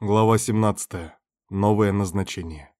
Глава 17. Новое назначение.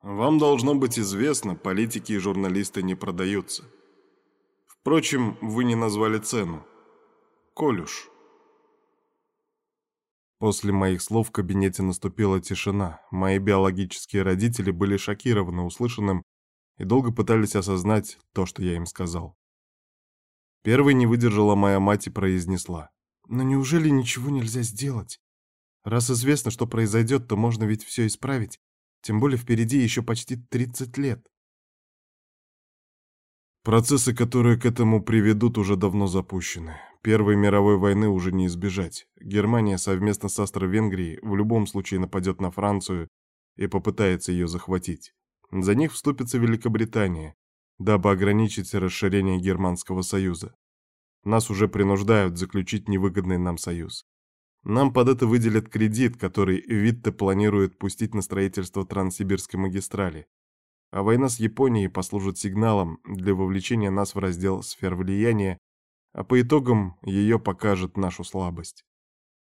Вам должно быть известно, политики и журналисты не продаются. Впрочем, вы не назвали цену. Колюш. После моих слов в кабинете наступила тишина. Мои биологические родители были шокированы услышанным и долго пытались осознать то, что я им сказал. Первой не выдержала моя мать и произнесла. «Но неужели ничего нельзя сделать? Раз известно, что произойдет, то можно ведь все исправить. Тем более впереди еще почти 30 лет. Процессы, которые к этому приведут, уже давно запущены. Первой мировой войны уже не избежать. Германия совместно с Австро-Венгрией в любом случае нападет на Францию и попытается ее захватить. За них вступится Великобритания, дабы ограничить расширение Германского союза. Нас уже принуждают заключить невыгодный нам союз. Нам под это выделят кредит, который Витте планирует пустить на строительство Транссибирской магистрали. А война с Японией послужит сигналом для вовлечения нас в раздел сфер влияния, а по итогам ее покажет нашу слабость.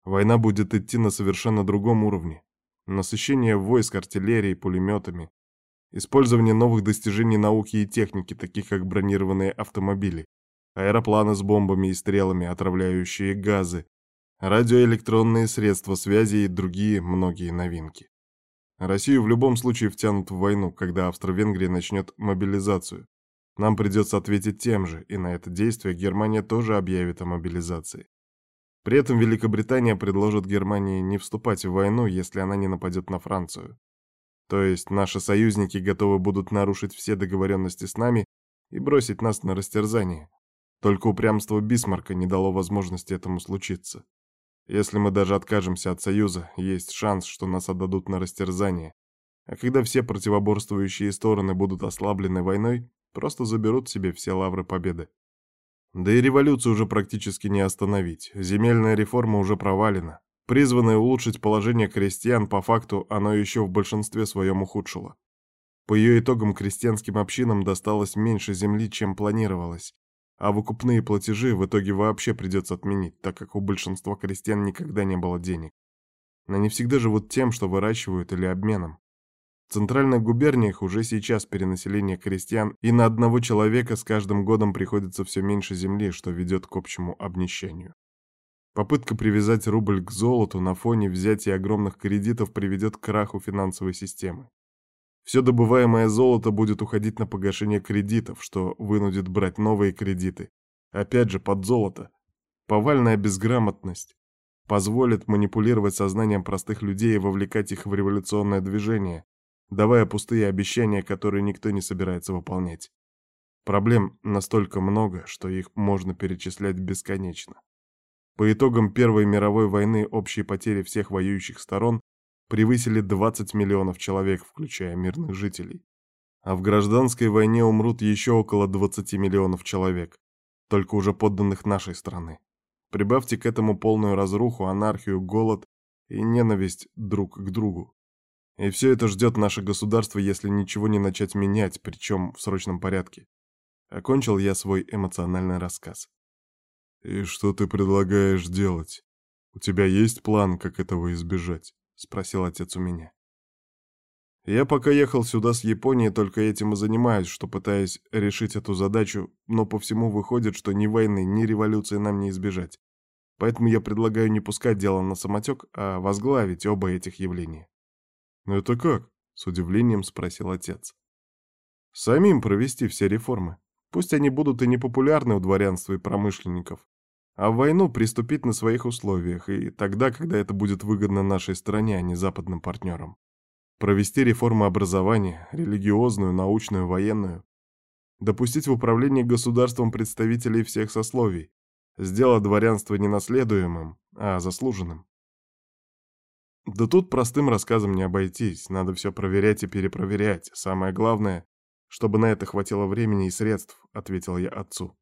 Война будет идти на совершенно другом уровне. Насыщение войск артиллерией, пулеметами, использование новых достижений науки и техники, таких как бронированные автомобили, аэропланы с бомбами и стрелами, отравляющие газы, радиоэлектронные средства связи и другие многие новинки. Россию в любом случае втянут в войну, когда Австро-Венгрия начнет мобилизацию. Нам придется ответить тем же, и на это действие Германия тоже объявит о мобилизации. При этом Великобритания предложит Германии не вступать в войну, если она не нападет на Францию. То есть наши союзники готовы будут нарушить все договоренности с нами и бросить нас на растерзание. Только упрямство Бисмарка не дало возможности этому случиться. Если мы даже откажемся от союза, есть шанс, что нас отдадут на растерзание. А когда все противоборствующие стороны будут ослаблены войной, просто заберут себе все лавры победы. Да и революцию уже практически не остановить. Земельная реформа уже провалена. Призванное улучшить положение крестьян, по факту оно еще в большинстве своем ухудшило. По ее итогам крестьянским общинам досталось меньше земли, чем планировалось, а выкупные платежи в итоге вообще придется отменить, так как у большинства крестьян никогда не было денег. Они всегда живут тем, что выращивают или обменом. В центральных губерниях уже сейчас перенаселение крестьян, и на одного человека с каждым годом приходится все меньше земли, что ведет к общему обнищанию. Попытка привязать рубль к золоту на фоне взятия огромных кредитов приведет к краху финансовой системы. Все добываемое золото будет уходить на погашение кредитов, что вынудит брать новые кредиты. Опять же, под золото. Повальная безграмотность позволит манипулировать сознанием простых людей и вовлекать их в революционное движение, давая пустые обещания, которые никто не собирается выполнять. Проблем настолько много, что их можно перечислять бесконечно. По итогам Первой мировой войны общие потери всех воюющих сторон превысили 20 миллионов человек, включая мирных жителей. А в гражданской войне умрут еще около 20 миллионов человек, только уже подданных нашей страны. Прибавьте к этому полную разруху, анархию, голод и ненависть друг к другу. И все это ждет наше государство, если ничего не начать менять, причем в срочном порядке. Окончил я свой эмоциональный рассказ. «И что ты предлагаешь делать? У тебя есть план, как этого избежать?» — спросил отец у меня. Я пока ехал сюда с Японии, только этим и занимаюсь, что пытаюсь решить эту задачу, но по всему выходит, что ни войны, ни революции нам не избежать. Поэтому я предлагаю не пускать дело на самотек, а возглавить оба этих явления. «Ну это как?» — с удивлением спросил отец. «Самим провести все реформы. Пусть они будут и непопулярны у дворянства и промышленников, а в войну приступить на своих условиях, и тогда, когда это будет выгодно нашей стране, а не западным партнерам. Провести реформу образования, религиозную, научную, военную. Допустить в управлении государством представителей всех сословий. Сделать дворянство не наследуемым, а заслуженным. Да тут простым рассказом не обойтись, надо все проверять и перепроверять. Самое главное, чтобы на это хватило времени и средств, ответил я отцу.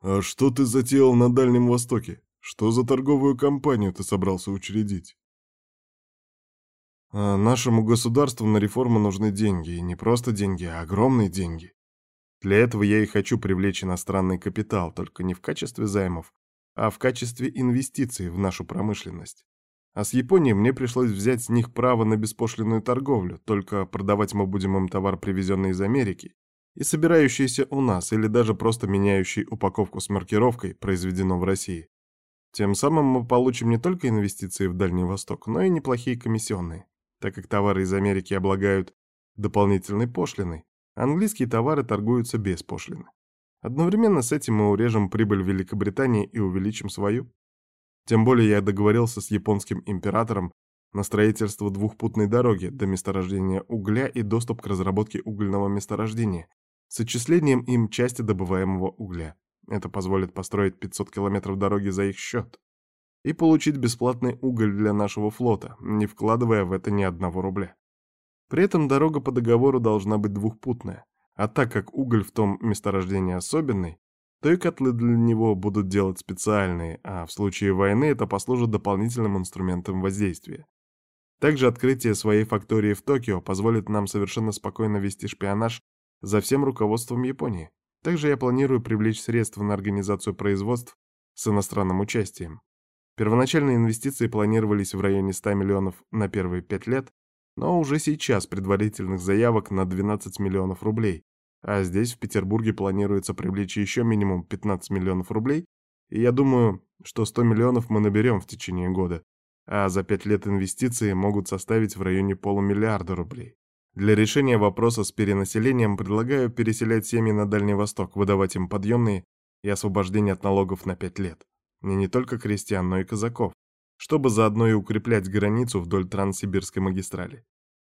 «А что ты затеял на Дальнем Востоке? Что за торговую компанию ты собрался учредить?» а «Нашему государству на реформу нужны деньги, и не просто деньги, а огромные деньги. Для этого я и хочу привлечь иностранный капитал, только не в качестве займов, а в качестве инвестиций в нашу промышленность. А с Японией мне пришлось взять с них право на беспошлинную торговлю, только продавать мы будем им товар, привезенный из Америки, и собирающийся у нас, или даже просто меняющий упаковку с маркировкой, произведено в России. Тем самым мы получим не только инвестиции в Дальний Восток, но и неплохие комиссионные, так как товары из Америки облагают дополнительной пошлиной, а английские товары торгуются без пошлины. Одновременно с этим мы урежем прибыль Великобритании и увеличим свою. Тем более я договорился с японским императором на строительство двухпутной дороги до месторождения угля и доступ к разработке угольного месторождения с отчислением им части добываемого угля. Это позволит построить 500 километров дороги за их счет и получить бесплатный уголь для нашего флота, не вкладывая в это ни одного рубля. При этом дорога по договору должна быть двухпутная, а так как уголь в том месторождении особенный, то и котлы для него будут делать специальные, а в случае войны это послужит дополнительным инструментом воздействия. Также открытие своей фактории в Токио позволит нам совершенно спокойно вести шпионаж за всем руководством Японии. Также я планирую привлечь средства на организацию производств с иностранным участием. Первоначальные инвестиции планировались в районе 100 миллионов на первые 5 лет, но уже сейчас предварительных заявок на 12 миллионов рублей, а здесь, в Петербурге, планируется привлечь еще минимум 15 миллионов рублей, и я думаю, что 100 миллионов мы наберем в течение года, а за 5 лет инвестиции могут составить в районе полумиллиарда рублей. Для решения вопроса с перенаселением предлагаю переселять семьи на Дальний Восток, выдавать им подъемные и освобождение от налогов на 5 лет. И не только крестьян, но и казаков чтобы заодно и укреплять границу вдоль Транссибирской магистрали.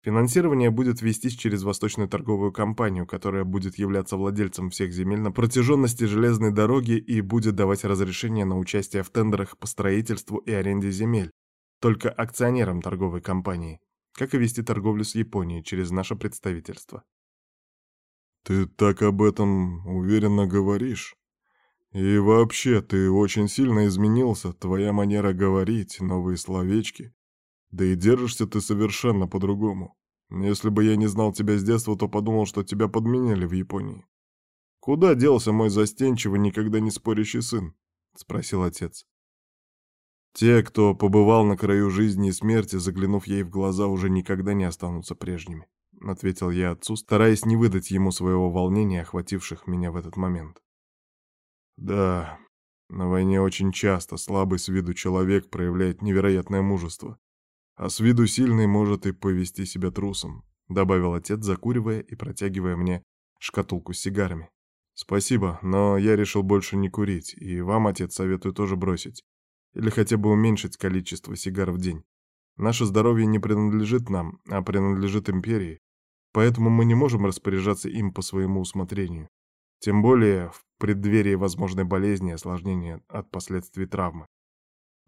Финансирование будет вестись через Восточную торговую компанию, которая будет являться владельцем всех земель на протяженности железной дороги и будет давать разрешение на участие в тендерах по строительству и аренде земель, только акционерам торговой компании, как и вести торговлю с Японией через наше представительство. «Ты так об этом уверенно говоришь?» И вообще, ты очень сильно изменился, твоя манера говорить, новые словечки. Да и держишься ты совершенно по-другому. Если бы я не знал тебя с детства, то подумал, что тебя подменили в Японии. Куда делся мой застенчивый, никогда не спорящий сын? Спросил отец. Те, кто побывал на краю жизни и смерти, заглянув ей в глаза, уже никогда не останутся прежними, ответил я отцу, стараясь не выдать ему своего волнения, охвативших меня в этот момент. Да, на войне очень часто слабый с виду человек проявляет невероятное мужество, а с виду сильный может и повести себя трусом, добавил отец, закуривая и протягивая мне шкатулку с сигарами. Спасибо, но я решил больше не курить, и вам, отец, советую тоже бросить. Или хотя бы уменьшить количество сигар в день. Наше здоровье не принадлежит нам, а принадлежит империи, поэтому мы не можем распоряжаться им по своему усмотрению. Тем более в преддверии возможной болезни и осложнения от последствий травмы.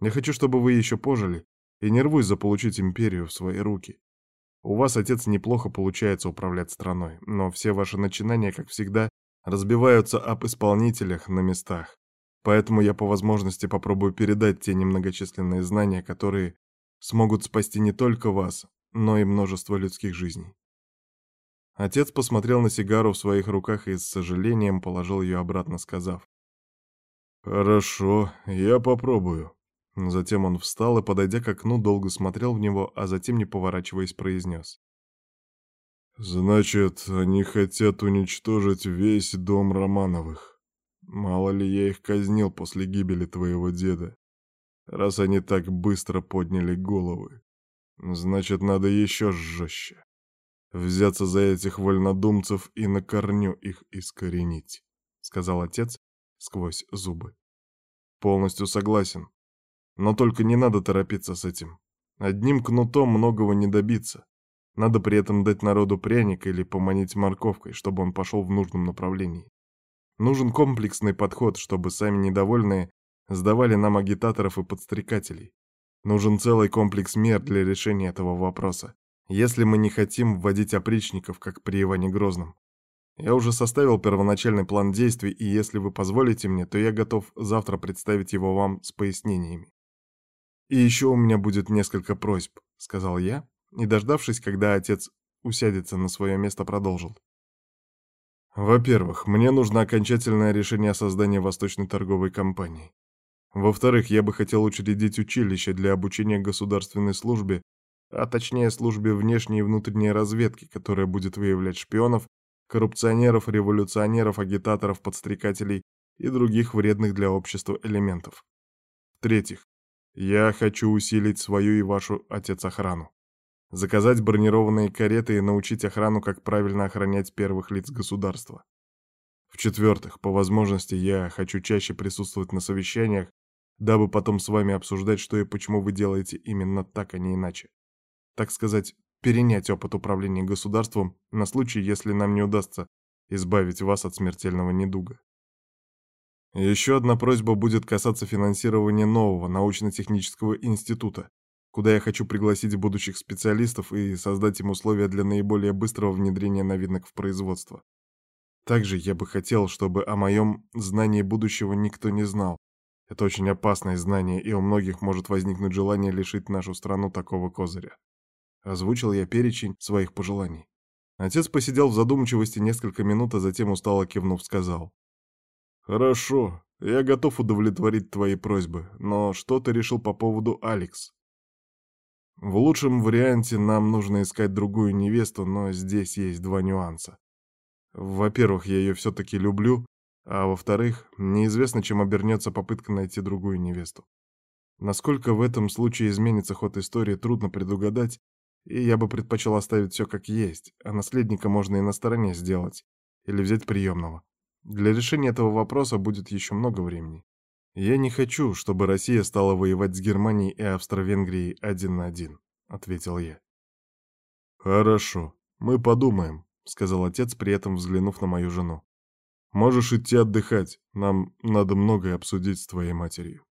Я хочу, чтобы вы еще пожили, и не рвусь заполучить империю в свои руки. У вас, отец, неплохо получается управлять страной, но все ваши начинания, как всегда, разбиваются об исполнителях на местах. Поэтому я по возможности попробую передать те немногочисленные знания, которые смогут спасти не только вас, но и множество людских жизней. Отец посмотрел на сигару в своих руках и с сожалением положил ее обратно, сказав. «Хорошо, я попробую». Затем он встал и, подойдя к окну, долго смотрел в него, а затем, не поворачиваясь, произнес. «Значит, они хотят уничтожить весь дом Романовых. Мало ли я их казнил после гибели твоего деда, раз они так быстро подняли головы. Значит, надо еще жестче взяться за этих вольнодумцев и на корню их искоренить», — сказал отец сквозь зубы. «Полностью согласен. Но только не надо торопиться с этим. Одним кнутом многого не добиться. Надо при этом дать народу пряник или поманить морковкой, чтобы он пошел в нужном направлении. Нужен комплексный подход, чтобы сами недовольные сдавали нам агитаторов и подстрекателей. Нужен целый комплекс мер для решения этого вопроса если мы не хотим вводить опричников, как при Иване Грозном. Я уже составил первоначальный план действий, и если вы позволите мне, то я готов завтра представить его вам с пояснениями. «И еще у меня будет несколько просьб», — сказал я, и, дождавшись, когда отец усядется на свое место, продолжил. «Во-первых, мне нужно окончательное решение о создании Восточной торговой компании. Во-вторых, я бы хотел учредить училище для обучения государственной службе, а точнее службе внешней и внутренней разведки, которая будет выявлять шпионов, коррупционеров, революционеров, агитаторов, подстрекателей и других вредных для общества элементов. В-третьих, я хочу усилить свою и вашу отец-охрану. Заказать бронированные кареты и научить охрану, как правильно охранять первых лиц государства. В-четвертых, по возможности я хочу чаще присутствовать на совещаниях, дабы потом с вами обсуждать, что и почему вы делаете именно так, а не иначе. Так сказать, перенять опыт управления государством на случай, если нам не удастся избавить вас от смертельного недуга. Еще одна просьба будет касаться финансирования нового научно-технического института, куда я хочу пригласить будущих специалистов и создать им условия для наиболее быстрого внедрения новинок в производство. Также я бы хотел, чтобы о моем знании будущего никто не знал. Это очень опасное знание, и у многих может возникнуть желание лишить нашу страну такого козыря. Озвучил я перечень своих пожеланий. Отец посидел в задумчивости несколько минут, а затем устало кивнув сказал. «Хорошо, я готов удовлетворить твои просьбы, но что ты решил по поводу Алекс?» «В лучшем варианте нам нужно искать другую невесту, но здесь есть два нюанса. Во-первых, я ее все-таки люблю, а во-вторых, неизвестно, чем обернется попытка найти другую невесту. Насколько в этом случае изменится ход истории, трудно предугадать, и я бы предпочел оставить все как есть, а наследника можно и на стороне сделать, или взять приемного. Для решения этого вопроса будет еще много времени. Я не хочу, чтобы Россия стала воевать с Германией и Австро-Венгрией один на один, ответил я. Хорошо, мы подумаем, — сказал отец, при этом взглянув на мою жену. «Можешь идти отдыхать, нам надо многое обсудить с твоей матерью».